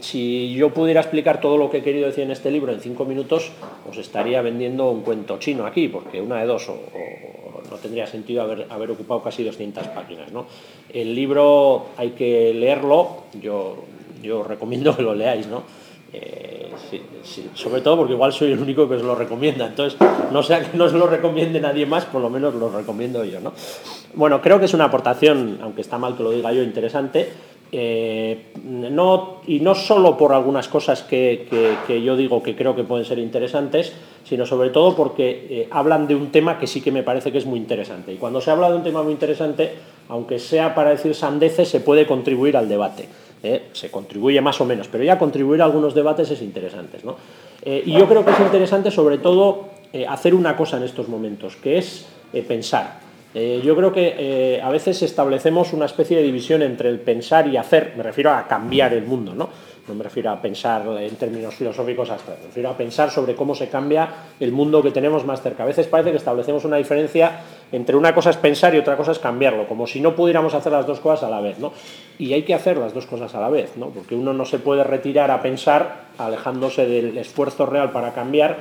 si yo pudiera explicar todo lo que he querido decir en este libro en cinco minutos, os estaría vendiendo un cuento chino aquí, porque una de dos, o, no tendría sentido haber, ocupado casi 200 páginas. El libro hay que leerlo, yo, yo recomiendo que lo leáis, ¿no? Eh, sobre todo porque igual soy el único que os lo recomienda, entonces no sea que no os lo recomiende nadie más, por lo menos lo recomiendo yo. ¿no? Bueno, creo que es una aportación, aunque está mal que lo diga yo, interesante, eh, no, y no solo por algunas cosas que, yo digo que creo que pueden ser interesantes, sino sobre todo porque eh, hablan de un tema que sí que me parece que es muy interesante. Y cuando se habla de un tema muy interesante, aunque sea para decir sandeces, se puede contribuir al debate. ¿eh? Se contribuye más o menos, pero ya contribuir a algunos debates es interesante. y yo creo que es interesante sobre todo hacer una cosa en estos momentos, que es pensar. Eh, yo creo que eh, a veces establecemos una especie de división entre el pensar y hacer, me refiero a cambiar el mundo, ¿no? No me refiero a pensar en términos filosóficos abstractos, me refiero a pensar sobre cómo se cambia el mundo que tenemos más cerca. A veces parece que establecemos una diferencia entre una cosa es pensar y otra cosa es cambiarlo, como si no pudiéramos hacer las dos cosas a la vez, ¿no? Y hay que hacer las dos cosas a la vez, ¿no? Porque uno no se puede retirar a pensar alejándose del esfuerzo real para cambiar,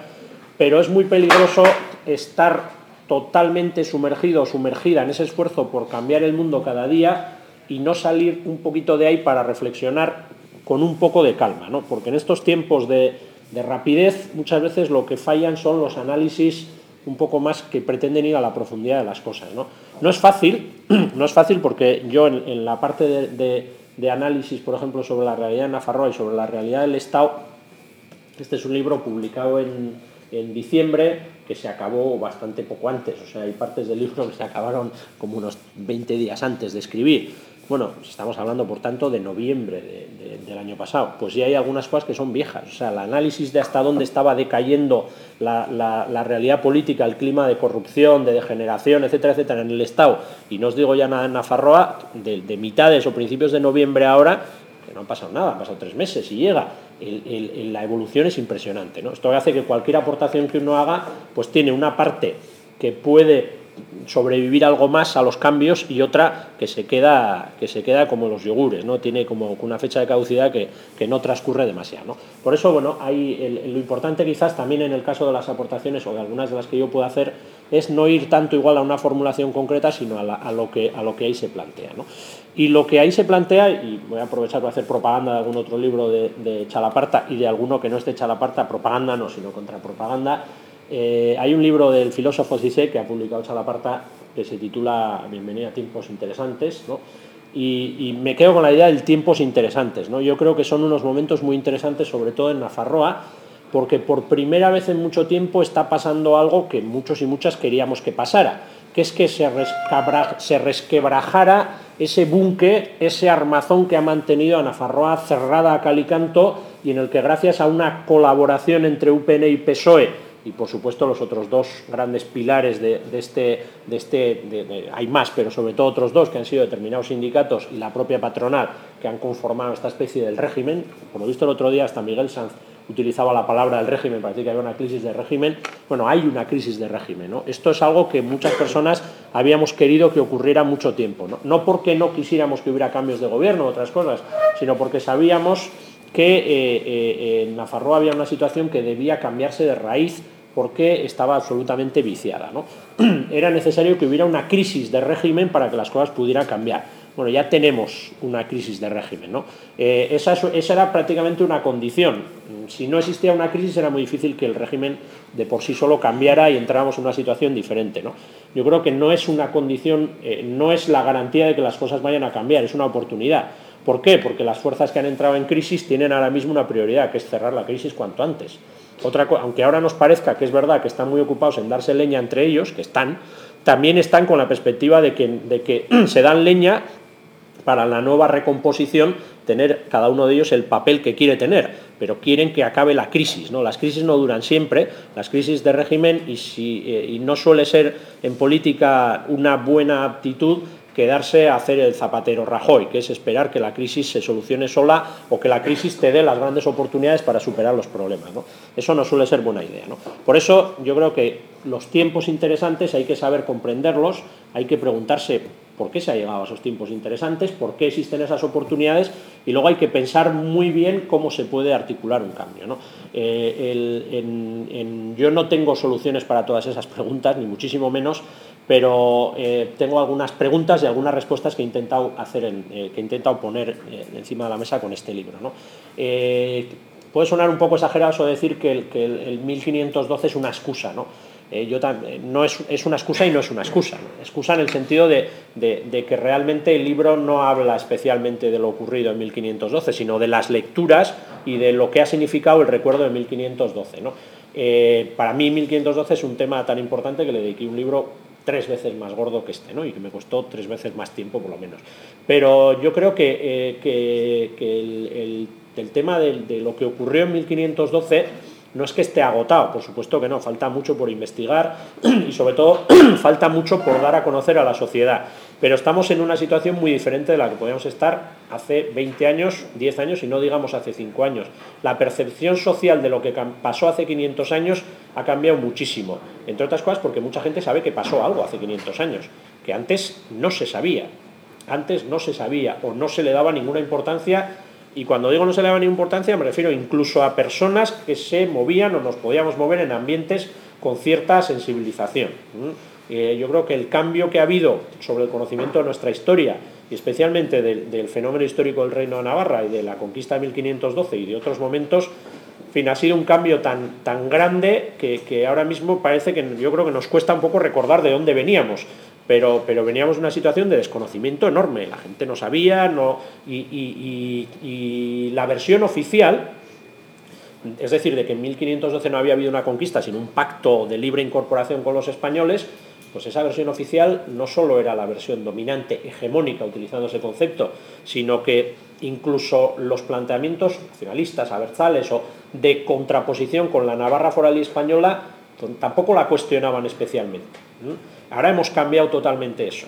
pero es muy peligroso estar totalmente sumergido o sumergida en ese esfuerzo por cambiar el mundo cada día y no salir un poquito de ahí para reflexionar con un poco de calma, ¿no? porque en estos tiempos de, rapidez muchas veces lo que fallan son los análisis un poco más que pretenden ir a la profundidad de las cosas. No, no es fácil, no es fácil porque yo en, la parte de, de, análisis, por ejemplo, sobre la realidad de Nafarroa y sobre la realidad del Estado, este es un libro publicado en, en diciembre que se acabó bastante poco antes, o sea, hay partes del libro que se acabaron como unos 20 días antes de escribir. Bueno, estamos hablando, por tanto, de noviembre del año pasado. Pues ya hay algunas cosas que son viejas. O sea, el análisis de hasta dónde estaba decayendo la, realidad política, el clima de corrupción, de degeneración, etcétera, etcétera, en el Estado, y no os digo ya nada en Nafarroa, de, de mitades o principios de noviembre ahora, que no han pasado nada, han pasado tres meses y llega la evolución es impresionante. ¿no? Esto hace que cualquier aportación que uno haga pues tiene una parte que puede sobrevivir algo más a los cambios y otra que se queda, que se queda como los yogures, ¿no? tiene como una fecha de caducidad que, no transcurre demasiado. ¿no? Por eso, bueno, hay lo importante quizás también en el caso de las aportaciones o de algunas de las que yo puedo hacer es no ir tanto igual a una formulación concreta, sino a, lo, que, a lo que ahí se plantea. ¿no? Y lo que ahí se plantea, y voy a aprovechar para hacer propaganda de algún otro libro de, Chalaparta y de alguno que no esté Chalaparta, propaganda no, sino contrapropaganda, eh, hay un libro del filósofo Cissé que ha publicado Chalaparta que se titula Bienvenida a tiempos interesantes, ¿no? y, me quedo con la idea del tiempos interesantes. ¿no? Yo creo que son unos momentos muy interesantes, sobre todo en Nafarroa, porque por primera vez en mucho tiempo está pasando algo que muchos y muchas queríamos que pasara, que es que se, se resquebrajara ese búnker, ese armazón que ha mantenido a Nafarroa cerrada a calicanto y en el que gracias a una colaboración entre UPN y PSOE y por supuesto los otros dos grandes pilares de, este, de este hay más, pero sobre todo otros dos que han sido determinados sindicatos y la propia patronal que han conformado esta especie del régimen, como visto el otro día hasta Miguel Sanz utilizaba la palabra del régimen, parece que había una crisis de régimen. Bueno, hay una crisis de régimen. ¿no? Esto es algo que muchas personas habíamos querido que ocurriera mucho tiempo. No, no porque no quisiéramos que hubiera cambios de gobierno o otras cosas, sino porque sabíamos que eh, eh, en Nafarroa había una situación que debía cambiarse de raíz porque estaba absolutamente viciada. ¿no? Era necesario que hubiera una crisis de régimen para que las cosas pudieran cambiar bueno, ya tenemos una crisis de régimen. ¿no? Eh, esa, era prácticamente una condición. Si no existía una crisis era muy difícil que el régimen de por sí solo cambiara y entráramos en una situación diferente. ¿no? Yo creo que no es una condición, eh, no es la garantía de que las cosas vayan a cambiar, es una oportunidad. ¿Por qué? Porque las fuerzas que han entrado en crisis tienen ahora mismo una prioridad, que es cerrar la crisis cuanto antes. Otra, aunque ahora nos parezca que es verdad que están muy ocupados en darse leña entre ellos, que están, también están con la perspectiva de que se dan leña para la nueva recomposición tener cada uno de ellos el papel que quiere tener, pero quieren que acabe la crisis. ¿no? Las crisis no duran siempre, las crisis de régimen, y, si, eh, y no suele ser en política una buena actitud quedarse a hacer el zapatero Rajoy, que es esperar que la crisis se solucione sola o que la crisis te dé las grandes oportunidades para superar los problemas. ¿no? Eso no suele ser buena idea. ¿no? Por eso yo creo que los tiempos interesantes hay que saber comprenderlos, hay que preguntarse por qué se ha llegado a esos tiempos interesantes, por qué existen esas oportunidades y luego hay que pensar muy bien cómo se puede articular un cambio. Eh, yo no tengo soluciones para todas esas preguntas, ni muchísimo menos, pero eh, tengo algunas preguntas y algunas respuestas que he intentado, hacer que he intentado poner encima de la mesa con este libro. puede sonar un poco exagerado eso decir que el, el 1512 es una excusa, ¿no? Eh, yo eh, no es, una excusa y no es una excusa. Excusa en el sentido de, que realmente el libro no habla especialmente de lo ocurrido en 1512, sino de las lecturas y de lo que ha significado el recuerdo de 1512. Eh, para mí 1512 es un tema tan importante que le dediqué un libro tres veces más gordo que este, ¿no? y que me costó tres veces más tiempo por lo menos. Pero yo creo que, el, tema de lo que ocurrió en 1512 no es que esté agotado, por supuesto que no, falta mucho por investigar y sobre todo falta mucho por dar a conocer a la sociedad. Pero estamos en una situación muy diferente de la que podíamos estar hace 20 años, 10 años y no digamos hace 5 años. La percepción social de lo que pasó hace 500 años ha cambiado muchísimo. Entre otras cosas porque mucha gente sabe que pasó algo hace 500 años, que antes no se sabía. Antes no se sabía o no se le daba ninguna importancia y cuando digo no se le daba ni importancia, me refiero incluso a personas que se movían o nos podíamos mover en ambientes con cierta sensibilización. Eh, yo creo que el cambio que ha habido sobre el conocimiento de nuestra historia, y especialmente del, fenómeno histórico del Reino de Navarra y de la conquista de 1512 y de otros momentos, fin, ha sido un cambio tan, tan grande que, que, ahora mismo parece que yo creo que nos cuesta un poco recordar de dónde veníamos pero, pero veníamos de una situación de desconocimiento enorme, la gente no sabía, no, y, la versión oficial, es decir, de que en 1512 no había habido una conquista, sino un pacto de libre incorporación con los españoles, pues esa versión oficial no solo era la versión dominante, hegemónica, utilizando ese concepto, sino que incluso los planteamientos nacionalistas, abertzales o de contraposición con la Navarra foral y española tampoco la cuestionaban especialmente. Ahora hemos cambiado totalmente eso.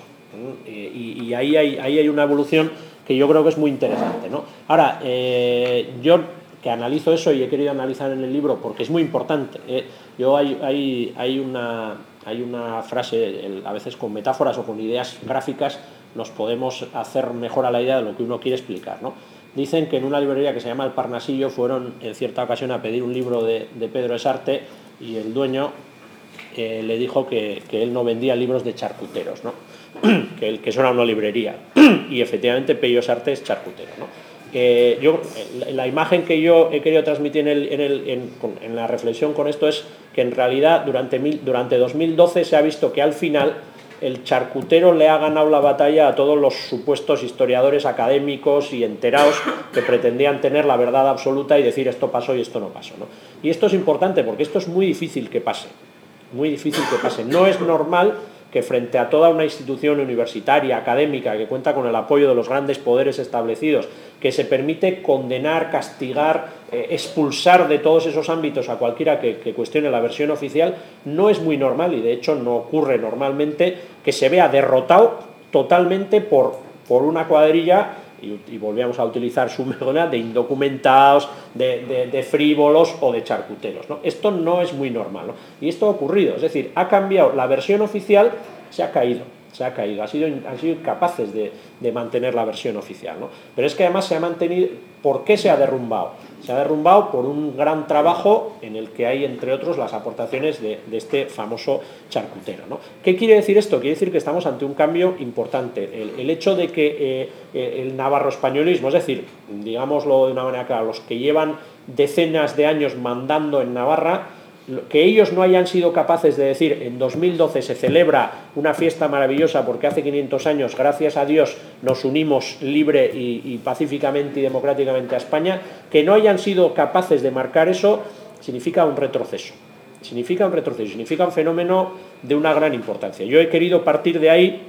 Y, ahí, hay, una evolución que yo creo que es muy interesante. Ahora, eh, yo que analizo eso y he querido analizar en el libro porque es muy importante. ¿eh? yo hay, una, frase, a veces con metáforas o con ideas gráficas, nos podemos hacer mejor a la idea de lo que uno quiere explicar. Dicen que en una librería que se llama El Parnasillo fueron en cierta ocasión a pedir un libro de Pedro Esarte y el dueño le dijo que, él no vendía libros de charcuteros, ¿no? que, el, que eso era una librería. y efectivamente Peyo Sarte es charcutero. ¿no? yo, la imagen que yo he querido transmitir en, la reflexión con esto es que en realidad durante, durante 2012 se ha visto que al final el charcutero le ha ganado la batalla a todos los supuestos historiadores académicos y enterados que pretendían tener la verdad absoluta y decir esto pasó y esto no pasó. ¿no? Y esto es importante porque esto es muy difícil que pase muy difícil que pase. No es normal que frente a toda una institución universitaria, académica, que cuenta con el apoyo de los grandes poderes establecidos, que se permite condenar, castigar, eh, expulsar de todos esos ámbitos a cualquiera que, que, cuestione la versión oficial, no es muy normal y de hecho no ocurre normalmente que se vea derrotado totalmente por, por una cuadrilla y, volvíamos a utilizar su megona de indocumentados, de, frívolos o de charcuteros. Esto no es muy normal y esto ha ocurrido, es decir, ha cambiado la versión oficial, se ha caído se ha caído, han sido, han sido incapaces de, mantener la versión oficial. ¿no? Pero es que además se ha mantenido, ¿por qué se ha derrumbado? Se ha derrumbado por un gran trabajo en el que hay, entre otros, las aportaciones de, este famoso charcutero. ¿no? ¿Qué quiere decir esto? Quiere decir que estamos ante un cambio importante. El, hecho de que eh, eh, el navarro-españolismo, es decir, digámoslo de una manera clara, los que llevan decenas de años mandando en Navarra, que ellos no hayan sido capaces de decir en 2012 se celebra una fiesta maravillosa porque hace 500 años, gracias a Dios, nos unimos libre y, pacíficamente y democráticamente a España, que no hayan sido capaces de marcar eso significa un retroceso. Significa un retroceso, significa un fenómeno de una gran importancia. Yo he querido partir de ahí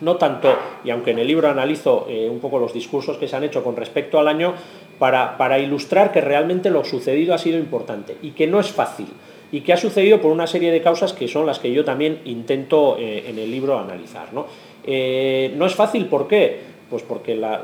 no tanto, y aunque en el libro analizo eh, un poco los discursos que se han hecho con respecto al año, para, para, ilustrar que realmente lo sucedido ha sido importante y que no es fácil y que ha sucedido por una serie de causas que son las que yo también intento eh, en el libro analizar. ¿no? Eh, no es fácil, ¿por qué? Pues porque la,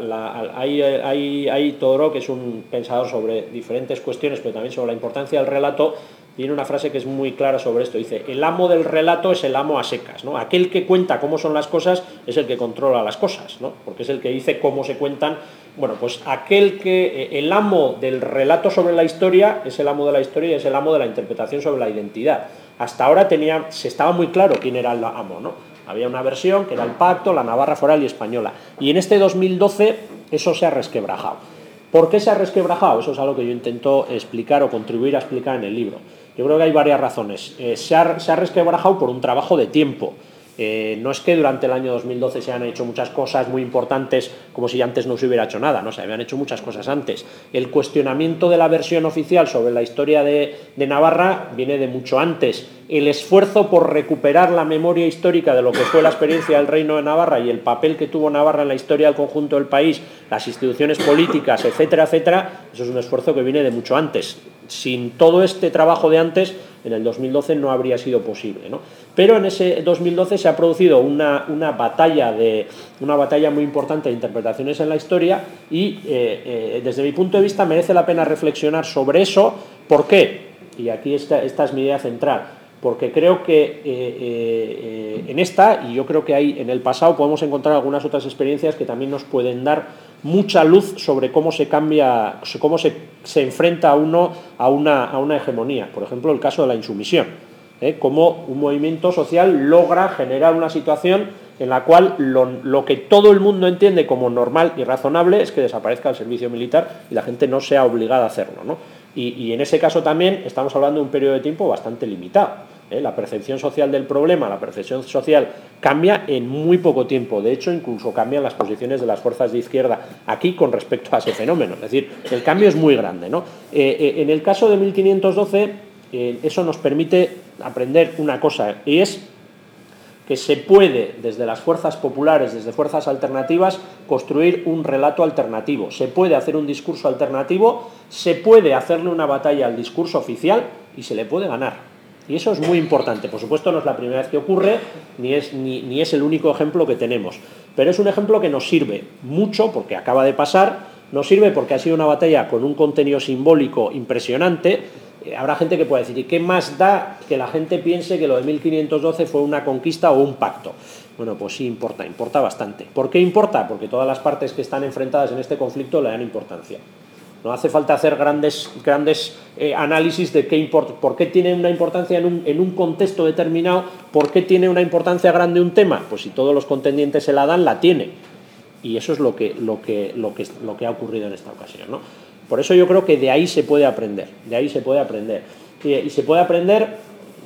hay, hay, hay que es un pensador sobre diferentes cuestiones, pero también sobre la importancia del relato, tiene una frase que es muy clara sobre esto. Dice, el amo del relato es el amo a secas. ¿no? Aquel que cuenta cómo son las cosas es el que controla las cosas, ¿no? porque es el que dice cómo se cuentan. Bueno, pues aquel que, eh, el amo del relato sobre la historia es el amo de la historia y es el amo de la interpretación sobre la identidad. Hasta ahora tenía, se estaba muy claro quién era el amo, ¿no? Había una versión que era el pacto, la Navarra foral y española. Y en este 2012 eso se ha resquebrajado. ¿Por qué se ha resquebrajado? Eso es algo que yo intento explicar o contribuir a explicar en el libro. Yo creo que hay varias razones. Eh, se, ha, se, ha, resquebrajado por un trabajo de tiempo. Eh, no es que durante el año 2012 se hayan hecho muchas cosas muy importantes como si antes no se hubiera hecho nada, no se habían hecho muchas cosas antes. El cuestionamiento de la versión oficial sobre la historia de, de Navarra viene de mucho antes. El esfuerzo por recuperar la memoria histórica de lo que fue la experiencia del Reino de Navarra y el papel que tuvo Navarra en la historia del conjunto del país, las instituciones políticas, etcétera, etcétera, eso es un esfuerzo que viene de mucho antes sin todo este trabajo de antes, en el 2012 no habría sido posible. ¿no? Pero en ese 2012 se ha producido una, batalla, de, una batalla muy importante de interpretaciones en la historia y eh, eh, desde mi punto de vista merece la pena reflexionar sobre eso. ¿Por qué? Y aquí esta, esta es mi idea central porque creo que eh, en esta, y yo creo que hay en el pasado, podemos encontrar algunas otras experiencias que también nos pueden dar mucha luz sobre cómo se cambia, cómo se, se enfrenta uno a una, a una, hegemonía. Por ejemplo, el caso de la insumisión. ¿eh? Cómo un movimiento social logra generar una situación en la cual lo, que todo el mundo entiende como normal y razonable es que desaparezca el servicio militar y la gente no sea obligada a hacerlo. ¿no? Y, y en ese caso también estamos hablando de un periodo de tiempo bastante limitado. ¿Eh? La percepción social del problema, la percepción social cambia en muy poco tiempo. De hecho, incluso cambian las posiciones de las fuerzas de izquierda aquí con respecto a ese fenómeno. Es decir, el cambio es muy grande. ¿no? Eh, eh, en el caso de 1512, eso nos permite aprender una cosa, y es que se puede, desde las fuerzas populares, desde fuerzas alternativas, construir un relato alternativo. Se puede hacer un discurso alternativo, se puede hacerle una batalla al discurso oficial y se le puede ganar. Y eso es muy importante. Por supuesto, no es la primera vez que ocurre, ni es, ni, es el único ejemplo que tenemos. Pero es un ejemplo que nos sirve mucho, porque acaba de pasar, nos sirve porque ha sido una batalla con un contenido simbólico impresionante. Eh, habrá gente que puede decir, ¿y qué más da que la gente piense que lo de 1512 fue una conquista o un pacto? Bueno, pues sí importa, importa bastante. ¿Por qué importa? Porque todas las partes que están enfrentadas en este conflicto le dan importancia. No hace falta hacer grandes, grandes eh, análisis de qué por qué tiene una importancia en un, en un, contexto determinado, por qué tiene una importancia grande un tema. Pues si todos los contendientes se la dan, la tiene. Y eso es lo que, lo que, lo que, lo que ha ocurrido en esta ocasión. ¿no? Por eso yo creo que de ahí se puede aprender. De ahí se puede aprender. Y, y se puede aprender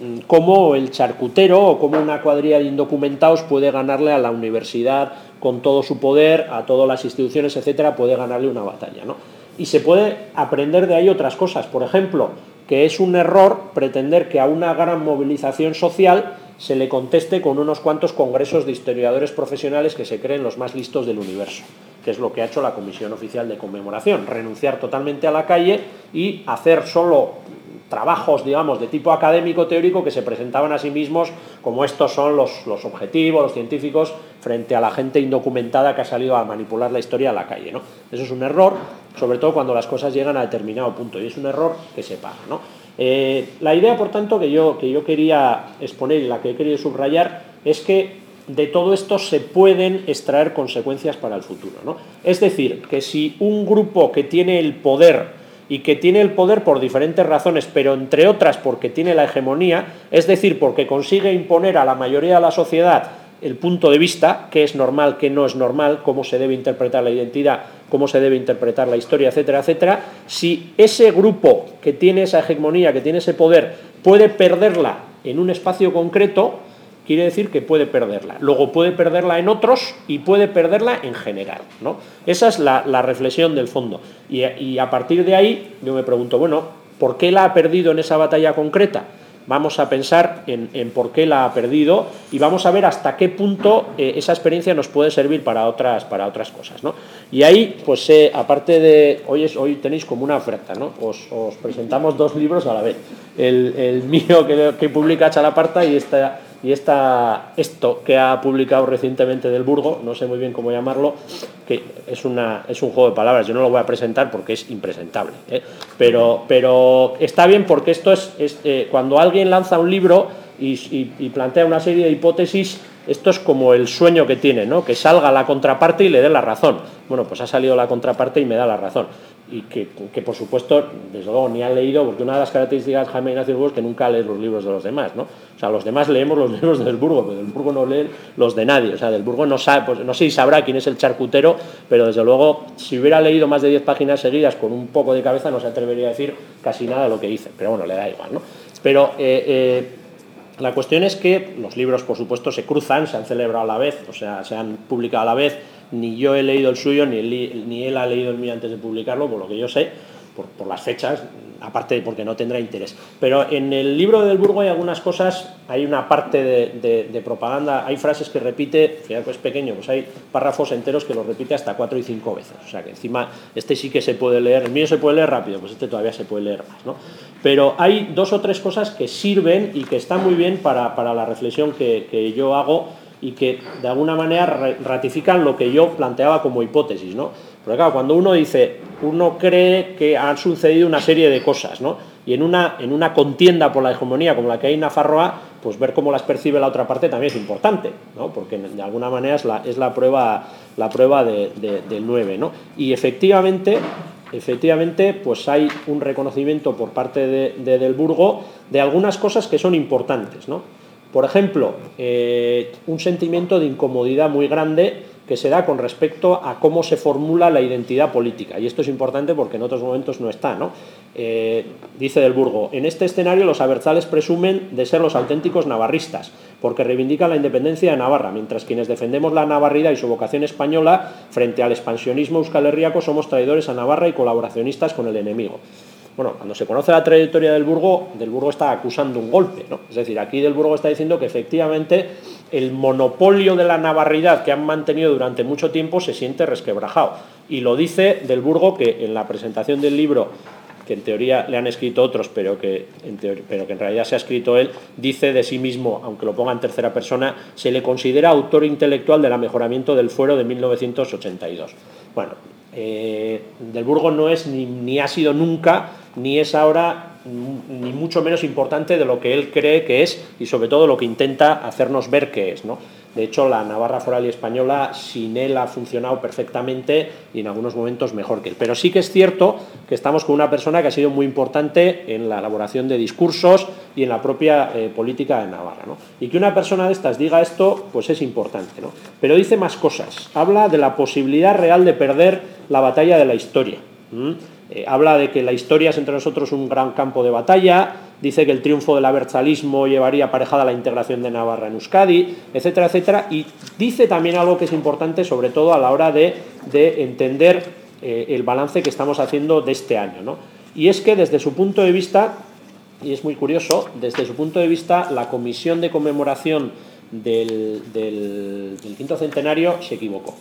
mm, cómo el charcutero o cómo una cuadrilla de indocumentados puede ganarle a la universidad con todo su poder, a todas las instituciones, etcétera, puede ganarle una batalla. ¿no? Y se puede aprender de ahí otras cosas. Por ejemplo, que es un error pretender que a una gran movilización social se le conteste con unos cuantos congresos de historiadores profesionales que se creen los más listos del universo, que es lo que ha hecho la Comisión Oficial de Conmemoración, renunciar totalmente a la calle y hacer solo trabajos, digamos, de tipo académico teórico que se presentaban a sí mismos como estos son los, los, objetivos, los científicos, frente a la gente indocumentada que ha salido a manipular la historia a la calle. ¿no? Eso es un error, sobre todo cuando las cosas llegan a determinado punto, y es un error que se paga. ¿no? Eh, la idea, por tanto, que yo, que yo quería exponer y la que he querido subrayar es que de todo esto se pueden extraer consecuencias para el futuro. ¿no? Es decir, que si un grupo que tiene el poder y que tiene el poder por diferentes razones, pero entre otras porque tiene la hegemonía, es decir, porque consigue imponer a la mayoría de la sociedad el punto de vista, qué es normal, qué no es normal, cómo se debe interpretar la identidad, cómo se debe interpretar la historia, etcétera, etcétera, si ese grupo que tiene esa hegemonía, que tiene ese poder, puede perderla en un espacio concreto, quiere decir que puede perderla. Luego puede perderla en otros y puede perderla en general. ¿no? Esa es la, reflexión del fondo. Y, a partir de ahí yo me pregunto, bueno, ¿por qué la ha perdido en esa batalla concreta? Vamos a pensar en, por qué la ha perdido y vamos a ver hasta qué punto eh, esa experiencia nos puede servir para otras, para otras cosas. ¿no? Y ahí, pues eh, aparte de, hoy, es, hoy tenéis como una oferta, ¿no? os, presentamos dos libros a la vez. El, mío que, que publica Chalaparta y esta y esta, esto que ha publicado recientemente del Burgo, no sé muy bien cómo llamarlo, que es, una, es un juego de palabras, yo no lo voy a presentar porque es impresentable, ¿eh? pero, pero está bien porque esto es, eh, cuando alguien lanza un libro y, y plantea una serie de hipótesis, esto es como el sueño que tiene, ¿no? que salga la contraparte y le dé la razón. Bueno, pues ha salido la contraparte y me da la razón y que, por supuesto, desde luego, ni ha leído, porque una de las características de Jaime Ignacio Burgo es que nunca lee los libros de los demás, ¿no? O sea, los demás leemos los libros del Burgo, pero del Burgo no lee los de nadie, o sea, del Burgo no sabe, pues no sé si sabrá quién es el charcutero, pero desde luego, si hubiera leído más de 10 páginas seguidas con un poco de cabeza, no se atrevería a decir casi nada de lo que dice, pero bueno, le da igual, ¿no? Pero eh, eh, la cuestión es que los libros, por supuesto, se cruzan, se han celebrado a la vez, o sea, se han publicado a la vez, ni yo he leído el suyo, ni él, ni él ha leído el mío antes de publicarlo, por lo que yo sé, por, las fechas, aparte de porque no tendrá interés. Pero en el libro del Burgo hay algunas cosas, hay una parte de, propaganda, hay frases que repite, fíjate que es pequeño, pues hay párrafos enteros que los repite hasta cuatro y cinco veces. O sea que encima este sí que se puede leer, el mío se puede leer rápido, pues este todavía se puede leer más. ¿no? Pero hay dos o tres cosas que sirven y que están muy bien para, la reflexión que, que yo hago y que de alguna manera ratifican lo que yo planteaba como hipótesis, ¿no? Porque claro, cuando uno dice, uno cree que han sucedido una serie de cosas, ¿no? Y en una, en una contienda por la hegemonía como la que hay en Nafarroa, pues ver cómo las percibe la otra parte también es importante, ¿no? Porque de alguna manera es la, es la prueba, la prueba de, del 9, ¿no? Y efectivamente, efectivamente, pues hay un reconocimiento por parte de, del Burgo de algunas cosas que son importantes, ¿no? Por ejemplo, eh, un sentimiento de incomodidad muy grande que se da con respecto a cómo se formula la identidad política. Y esto es importante porque en otros momentos no está. ¿no? Eh, dice Del Burgo, en este escenario los abertzales presumen de ser los auténticos navarristas, porque reivindican la independencia de Navarra, mientras quienes defendemos la navarrida y su vocación española frente al expansionismo euskal somos traidores a Navarra y colaboracionistas con el enemigo. Bueno, cuando se conoce la trayectoria del Burgo, del Burgo está acusando un golpe, ¿no? Es decir, aquí del Burgo está diciendo que efectivamente el monopolio de la navarridad que han mantenido durante mucho tiempo se siente resquebrajado. Y lo dice del Burgo que en la presentación del libro que en teoría le han escrito otros, pero que, en pero que en realidad se ha escrito él, dice de sí mismo, aunque lo ponga en tercera persona, se le considera autor intelectual del mejoramiento del fuero de 1982. Bueno, eh, Del Burgo no es ni, ni ha sido nunca ni es ahora ni mucho menos importante de lo que él cree que es y sobre todo lo que intenta hacernos ver que es. ¿no? De hecho, la Navarra foral y española sin él ha funcionado perfectamente y en algunos momentos mejor que él. Pero sí que es cierto que estamos con una persona que ha sido muy importante en la elaboración de discursos y en la propia eh, política de Navarra. ¿no? Y que una persona de estas diga esto, pues es importante. ¿no? Pero dice más cosas. Habla de la posibilidad real de perder la batalla de la historia. Eh, habla de que la historia es entre nosotros un gran campo de batalla, dice que el triunfo del abertzalismo llevaría aparejada la integración de Navarra en Euskadi, etcétera, etcétera, y dice también algo que es importante, sobre todo a la hora de, entender eh, el balance que estamos haciendo de este año. ¿no? Y es que desde su punto de vista, y es muy curioso, desde su punto de vista, la comisión de conmemoración del quinto centenario se equivocó.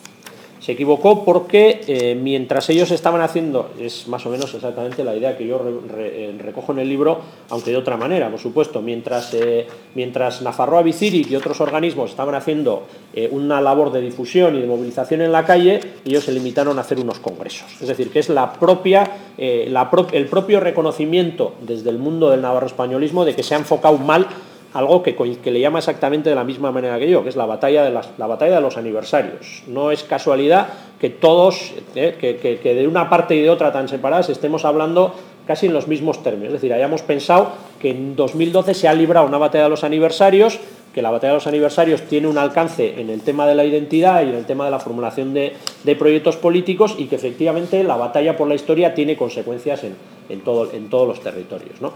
Se equivocó porque eh, mientras ellos estaban haciendo, es más o menos exactamente la idea que yo eh, recojo en el libro, aunque de otra manera, por supuesto, mientras, eh, mientras Nafarroa Biciric y otros organismos estaban haciendo una labor de difusión y de movilización en la calle, ellos se limitaron a hacer unos congresos. Es decir, que es la propia, la el propio reconocimiento desde el mundo del navarro españolismo de que se ha enfocado mal algo que, que, le llama exactamente de la misma manera que yo, que es la batalla de, la batalla de los aniversarios. No es casualidad que todos, eh, que, de una parte y de otra tan separadas, estemos hablando casi en los mismos términos. Es decir, hayamos pensado que en 2012 se ha librado una batalla de los aniversarios, que la batalla de los aniversarios tiene un alcance en el tema de la identidad y en el tema de la formulación de, proyectos políticos y que efectivamente la batalla por la historia tiene consecuencias en, en, todo, en todos los territorios. ¿no?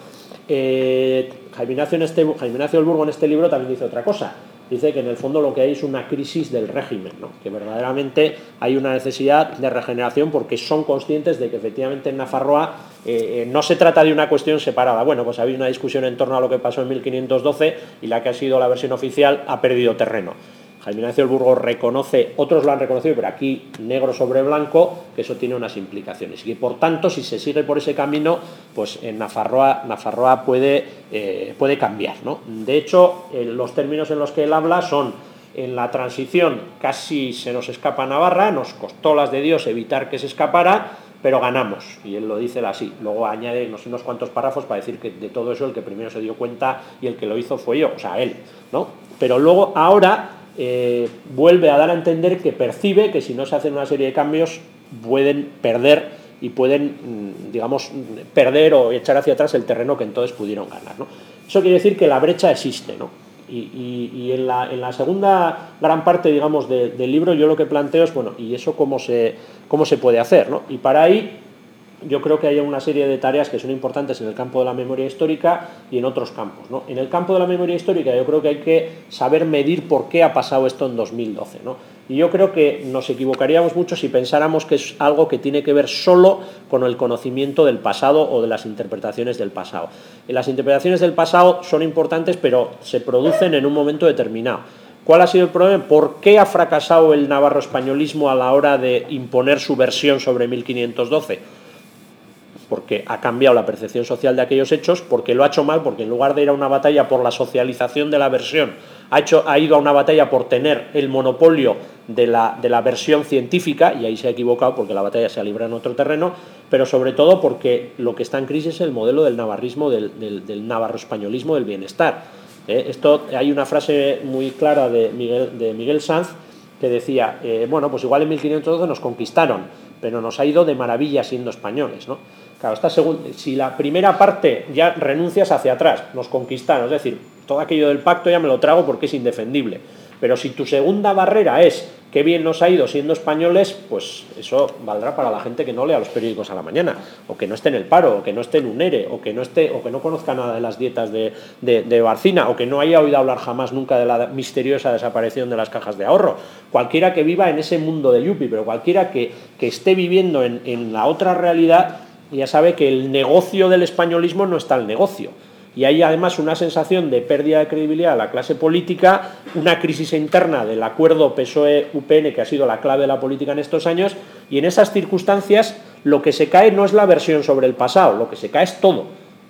Eh, Jaime, Ignacio este, del Burgo en este libro también dice otra cosa. Dice que en el fondo lo que hay es una crisis del régimen, que verdaderamente hay una necesidad de regeneración porque son conscientes de que efectivamente en Nafarroa eh, eh, no se trata de una cuestión separada. Bueno, pues ha habido una discusión en torno a lo que pasó en 1512 y la que ha sido la versión oficial ha perdido terreno. Jaime Ignacio del Burgo reconoce, otros lo han reconocido, pero aquí negro sobre blanco, que eso tiene unas implicaciones. Y por tanto, si se sigue por ese camino, pues en Nafarroa, Nafarroa puede, eh, puede cambiar. ¿no? De hecho, los términos en los que él habla son en la transición casi se nos escapa Navarra, nos costó las de Dios evitar que se escapara, pero ganamos. Y él lo dice así. Luego añade unos cuantos párrafos para decir que de todo eso el que primero se dio cuenta y el que lo hizo fue yo, o sea, él. ¿no? Pero luego, ahora, eh, vuelve a dar a entender que percibe que si no se hacen una serie de cambios pueden perder y pueden, mm, digamos, perder o echar hacia atrás el terreno que entonces pudieron ganar. ¿no? Eso quiere decir que la brecha existe. ¿no? Y, en, la, segunda gran parte, digamos, del libro yo lo que planteo es, bueno, ¿y eso cómo se, cómo se puede hacer? ¿no? Y para ahí yo creo que hay una serie de tareas que son importantes en el campo de la memoria histórica y en otros campos. ¿no? En el campo de la memoria histórica yo creo que hay que saber medir por qué ha pasado esto en 2012. ¿no? Y yo creo que nos equivocaríamos mucho si pensáramos que es algo que tiene que ver solo con el conocimiento del pasado o de las interpretaciones del pasado. las interpretaciones del pasado son importantes, pero se producen en un momento determinado. ¿Cuál ha sido el problema? ¿Por qué ha fracasado el navarro españolismo a la hora de imponer su versión sobre 1512? Porque ha cambiado la percepción social de aquellos hechos, porque lo ha hecho mal, porque en lugar de ir a una batalla por la socialización de la versión, ha, hecho, ha ido a una batalla por tener el monopolio de la, de la versión científica, y ahí se ha equivocado porque la batalla se ha librado en otro terreno, pero sobre todo porque lo que está en crisis es el modelo del navarrismo, del, navarro-españolismo del bienestar. ¿eh? Esto, hay una frase muy clara de Miguel, de Miguel Sanz que decía, eh, bueno, pues igual en 1512 nos conquistaron, pero nos ha ido de maravilla siendo españoles, ¿no? Claro, esta si la primera parte ya renuncias hacia atrás, nos conquistaron, es decir, todo aquello del pacto ya me lo trago porque es indefendible. Pero si tu segunda barrera es qué bien nos ha ido siendo españoles, pues eso valdrá para la gente que no lea los periódicos a la mañana, o que no esté en el paro, o que no esté en un ERE, o que no, esté, o que no conozca nada de las dietas de, de, Barcina, o que no haya oído hablar jamás nunca de la misteriosa desaparición de las cajas de ahorro. Cualquiera que viva en ese mundo de Yupi, pero cualquiera que, que esté viviendo en, en la otra realidad, ya sabe que el negocio del españolismo no está el negocio. Y hay además una sensación de pérdida de credibilidad a la clase política, una crisis interna del acuerdo PSOE-UPN que ha sido la clave de la política en estos años, y en esas circunstancias lo que se cae no es la versión sobre el pasado, lo que se cae es todo,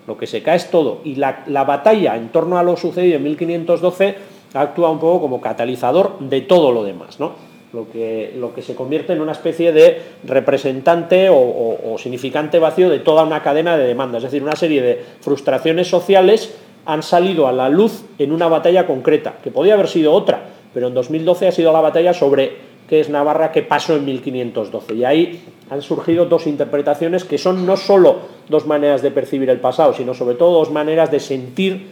lo que se cae es todo. Y la, la batalla en torno a lo sucedido en 1512 actúa un poco como catalizador de todo lo demás, ¿no? Lo que, lo que se convierte en una especie de representante o, significante vacío de toda una cadena de demandas. Es decir, una serie de frustraciones sociales han salido a la luz en una batalla concreta, que podía haber sido otra, pero en 2012 ha sido la batalla sobre qué es Navarra, qué pasó en 1512. Y ahí han surgido dos interpretaciones que son no solo dos maneras de percibir el pasado, sino sobre todo dos maneras de sentir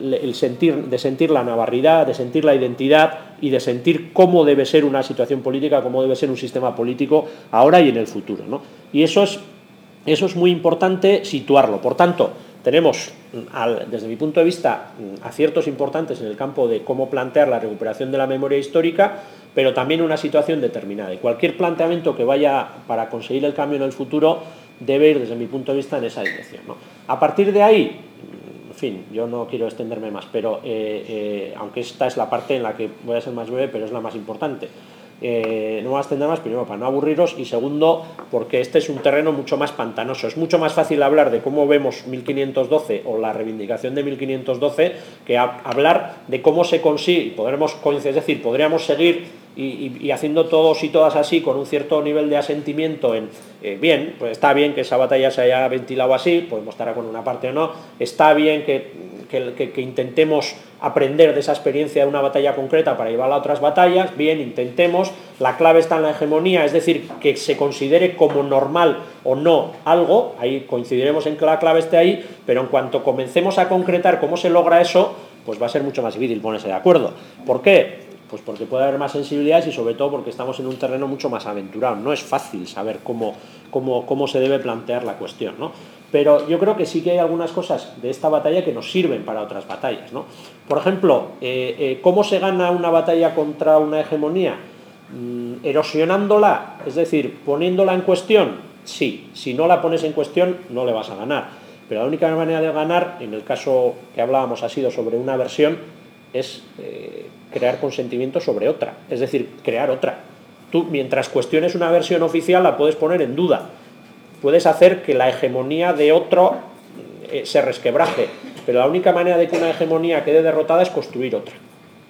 el sentir, de sentir la navarridad, de sentir la identidad y de sentir cómo debe ser una situación política, cómo debe ser un sistema político ahora y en el futuro. ¿no? Y eso es, eso es muy importante situarlo. Por tanto, tenemos, desde mi punto de vista, aciertos importantes en el campo de cómo plantear la recuperación de la memoria histórica, pero también una situación determinada. Y cualquier planteamiento que vaya para conseguir el cambio en el futuro debe ir, desde mi punto de vista, en esa dirección. ¿no? A partir de ahí, fin, yo no quiero extenderme más, pero eh, eh, aunque esta es la parte en la que voy a ser más breve, pero es la más importante. Eh, no a extender más, primero para no aburriros y segundo porque este es un terreno mucho más pantanoso. Es mucho más fácil hablar de cómo vemos 1512 o la reivindicación de 1512 que hablar de cómo se consigue, podremos es decir, podríamos seguir y, haciendo todos y todas así con un cierto nivel de asentimiento en, eh, bien, pues está bien que esa batalla se haya ventilado así, podemos estar con una parte o no, está bien que, intentemos aprender de esa experiencia de una batalla concreta para llevarla a otras batallas, bien, intentemos, la clave está en la hegemonía, es decir, que se considere como normal o no algo, ahí coincidiremos en que la clave esté ahí, pero en cuanto comencemos a concretar cómo se logra eso, pues va a ser mucho más difícil ponerse de acuerdo. ¿Por qué? Pues porque puede haber más sensibilidades y sobre todo porque estamos en un terreno mucho más aventurado. No es fácil saber cómo, cómo, cómo se debe plantear la cuestión. ¿no? Pero yo creo que sí que hay algunas cosas de esta batalla que nos sirven para otras batallas. ¿no? Por ejemplo, eh, eh, ¿cómo se gana una batalla contra una hegemonía? Mm, erosionándola, es decir, poniéndola en cuestión. Sí, si no la pones en cuestión no le vas a ganar. Pero la única manera de ganar, en el caso que hablábamos, ha sido sobre una versión es eh, crear consentimiento sobre otra, es decir, crear otra. Tú, mientras cuestiones una versión oficial, la puedes poner en duda. Puedes hacer que la hegemonía de otro eh, se resquebraje, pero la única manera de que una hegemonía quede derrotada es construir otra.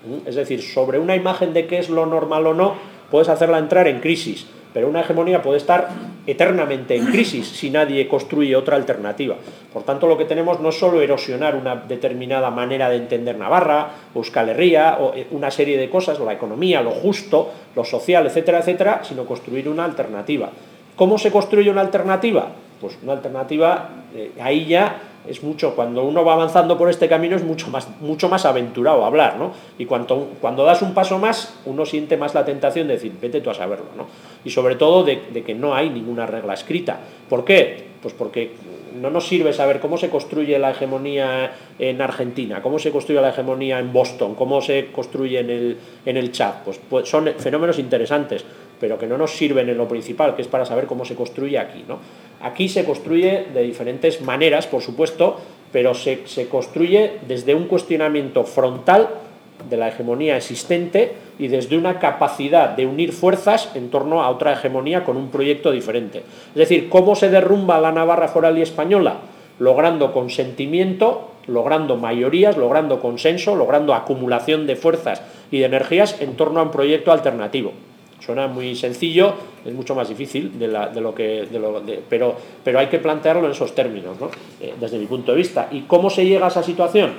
¿Mm? Es decir, sobre una imagen de qué es lo normal o no, puedes hacerla entrar en crisis, pero una hegemonía puede estar eternamente en crisis si nadie construye otra alternativa. Por tanto, lo que tenemos no es solo erosionar una determinada manera de entender Navarra, Euskal Herria, o eh, una serie de cosas, la economía, lo justo, lo social, etcétera, etcétera, sino construir una alternativa. ¿Cómo se construye una alternativa? Pues una alternativa, eh, ahí ya es mucho, cuando uno va avanzando por este camino es mucho más, mucho más aventurado hablar, ¿no? Y cuando, cuando das un paso más, uno siente más la tentación de decir, vete tú a saberlo, ¿no? Y sobre todo de, que no hay ninguna regla escrita. ¿Por qué? Pues porque no nos sirve saber cómo se construye la hegemonía en Argentina, cómo se construye la hegemonía en Boston, cómo se construye en el, en el chat. Pues, pues son fenómenos interesantes, pero que no nos sirven en lo principal, que es para saber cómo se construye aquí. ¿no? Aquí se construye de diferentes maneras, por supuesto, pero se, se construye desde un cuestionamiento frontal de la hegemonía existente y desde una capacidad de unir fuerzas en torno a otra hegemonía con un proyecto diferente. Es decir, ¿cómo se derrumba la Navarra foral y española? Logrando consentimiento, logrando mayorías, logrando consenso, logrando acumulación de fuerzas y de energías en torno a un proyecto alternativo. Suena muy sencillo, es mucho más difícil de, lo que. pero, pero hay que plantearlo en esos términos, ¿no? Eh, desde mi punto de vista. ¿Y cómo se llega a esa situación?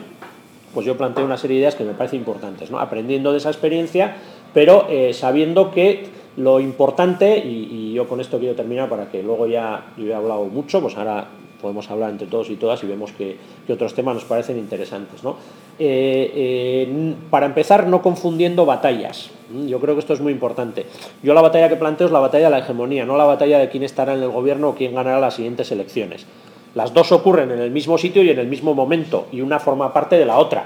Pues yo planteo una serie de ideas que me parecen importantes, ¿no? aprendiendo de esa experiencia, pero eh, sabiendo que lo importante, y, yo con esto quiero terminar para que luego ya yo he hablado mucho, pues ahora podemos hablar entre todos y todas y vemos que, otros temas nos parecen interesantes. ¿no? Eh, eh, para empezar, no confundiendo batallas. Mm, yo creo que esto es muy importante. Yo la batalla que planteo es la batalla de la hegemonía, no la batalla de quién estará en el gobierno o quién ganará las siguientes elecciones. Las dos ocurren en el mismo sitio y en el mismo momento, y una forma parte de la otra.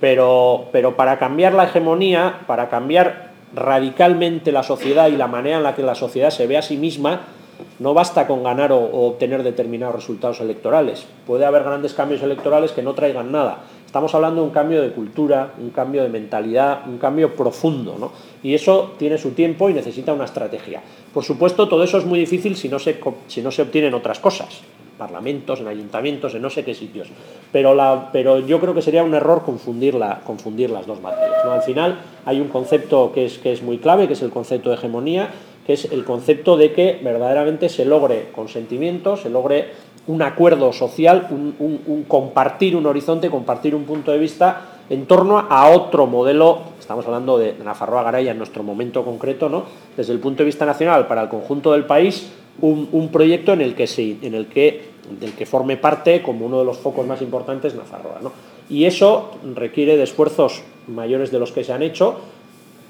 Pero, pero para cambiar la hegemonía, para cambiar radicalmente la sociedad y la manera en la que la sociedad se ve a sí misma, no basta con ganar o, obtener determinados resultados electorales. Puede haber grandes cambios electorales que no traigan nada. Estamos hablando de un cambio de cultura, un cambio de mentalidad, un cambio profundo, ¿no? Y eso tiene su tiempo y necesita una estrategia. Por supuesto, todo eso es muy difícil si no se, obtienen otras cosas, parlamentos, en ayuntamientos, en no sé qué sitios. Pero, yo creo que sería un error confundir, las dos materias. Al final hay un concepto que es, que es muy clave, que es el concepto de hegemonía, que es el concepto de que verdaderamente se logre consentimiento, se logre un acuerdo social, un, compartir un horizonte, compartir un punto de vista en torno a otro modelo, estamos hablando de Nafarroa Garaya en nuestro momento concreto, ¿no? desde el punto de vista nacional para el conjunto del país, un, proyecto en el que se, en el que, del que forme parte como uno de los focos más importantes Nafarroa. ¿no? Y eso requiere de esfuerzos mayores de los que se han hecho,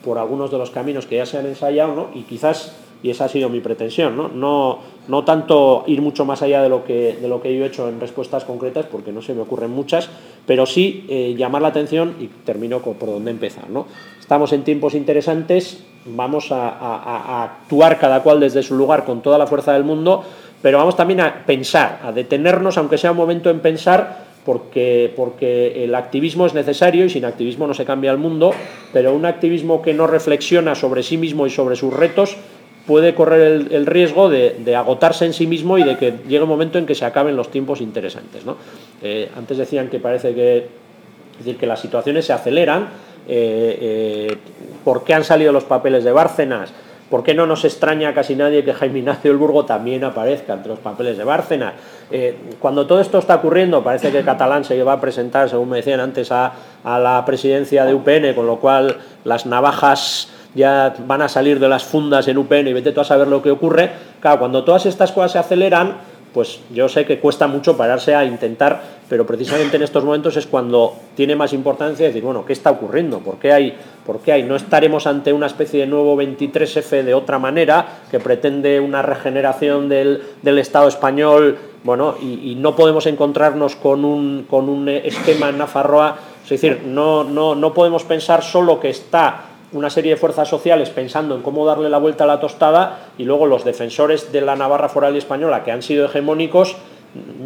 por algunos de los caminos que ya se han ensayado, y quizás, y esa ha sido mi pretensión, ¿no? No, no tanto ir mucho más allá de lo, que, de lo que yo he hecho en respuestas concretas, porque no se me ocurren muchas, pero sí eh, llamar la atención y termino por dónde empezar. ¿no? Estamos en tiempos interesantes, vamos a actuar cada cual desde su lugar con toda la fuerza del mundo, pero vamos también a pensar, a detenernos, aunque sea un momento en pensar, porque, porque el activismo es necesario y sin activismo no se cambia el mundo, pero un activismo que no reflexiona sobre sí mismo y sobre sus retos puede correr el, riesgo de, agotarse en sí mismo y de que llegue un momento en que se acaben los tiempos interesantes. Eh, antes decían que parece que, decir, que las situaciones se aceleran. Eh, eh, ¿Por qué han salido los papeles de Bárcenas? ¿Por qué no nos extraña a casi nadie que Jaime Ignacio del Burgo también aparezca entre los papeles de Bárcenas? Eh, cuando todo esto está ocurriendo, parece que Catalán se va a presentar, según me decían antes, a, la presidencia de UPN, con lo cual las navajas ya van a salir de las fundas en UPN y vete tú a saber lo que ocurre. Claro, cuando todas estas cosas se aceleran, pues yo sé que cuesta mucho pararse a intentar, pero precisamente en estos momentos es cuando tiene más importancia decir, bueno, ¿qué está ocurriendo? ¿Por qué hay, por qué hay? No estaremos ante una especie de nuevo 23F de otra manera que pretende una regeneración del, Estado español, bueno, y, no podemos encontrarnos con un, con un esquema en Nafarroa, es decir, no, no, no podemos pensar solo que está una serie de fuerzas sociales pensando en cómo darle la vuelta a la tostada y luego los defensores de la Navarra foral y española que han sido hegemónicos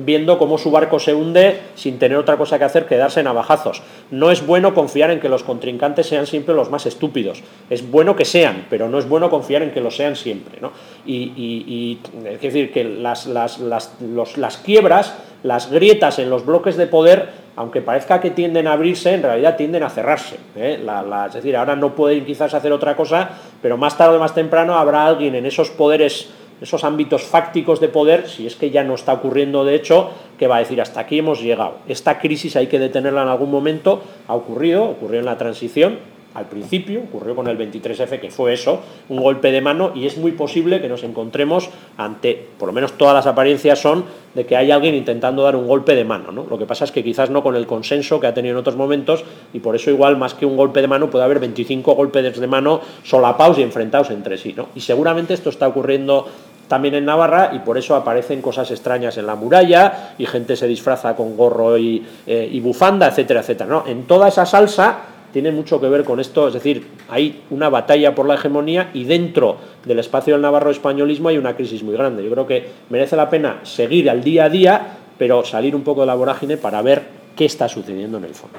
viendo cómo su barco se hunde sin tener otra cosa que hacer que darse navajazos. No es bueno confiar en que los contrincantes sean siempre los más estúpidos. Es bueno que sean, pero no es bueno confiar en que lo sean siempre. ¿no? Y, es decir, que las, las, las quiebras, las grietas en los bloques de poder aunque parezca que tienden a abrirse, en realidad tienden a cerrarse. ¿eh? es decir, ahora no pueden quizás hacer otra cosa, pero más tarde o más temprano habrá alguien en esos poderes, esos ámbitos fácticos de poder, si es que ya no está ocurriendo de hecho, que va a decir, hasta aquí hemos llegado. Esta crisis hay que detenerla en algún momento, ha ocurrido, ocurrió en la transición, al principio, ocurrió con el 23F, que fue eso, un golpe de mano, y es muy posible que nos encontremos ante, por lo menos todas las apariencias son, de que hay alguien intentando dar un golpe de mano. ¿no? Lo que pasa es que quizás no con el consenso que ha tenido en otros momentos, y por eso igual más que un golpe de mano puede haber 25 golpes de mano solapados y enfrentados entre sí. ¿no? Y seguramente esto está ocurriendo también en Navarra y por eso aparecen cosas extrañas en la muralla y gente se disfraza con gorro y, eh, y bufanda, etcétera, etcétera. ¿no? En toda esa salsa tiene mucho que ver con esto, es decir, hay una batalla por la hegemonía y dentro del espacio del navarro españolismo hay una crisis muy grande. Yo creo que merece la pena seguir al día a día, pero salir un poco de la vorágine para ver qué está sucediendo en el fondo.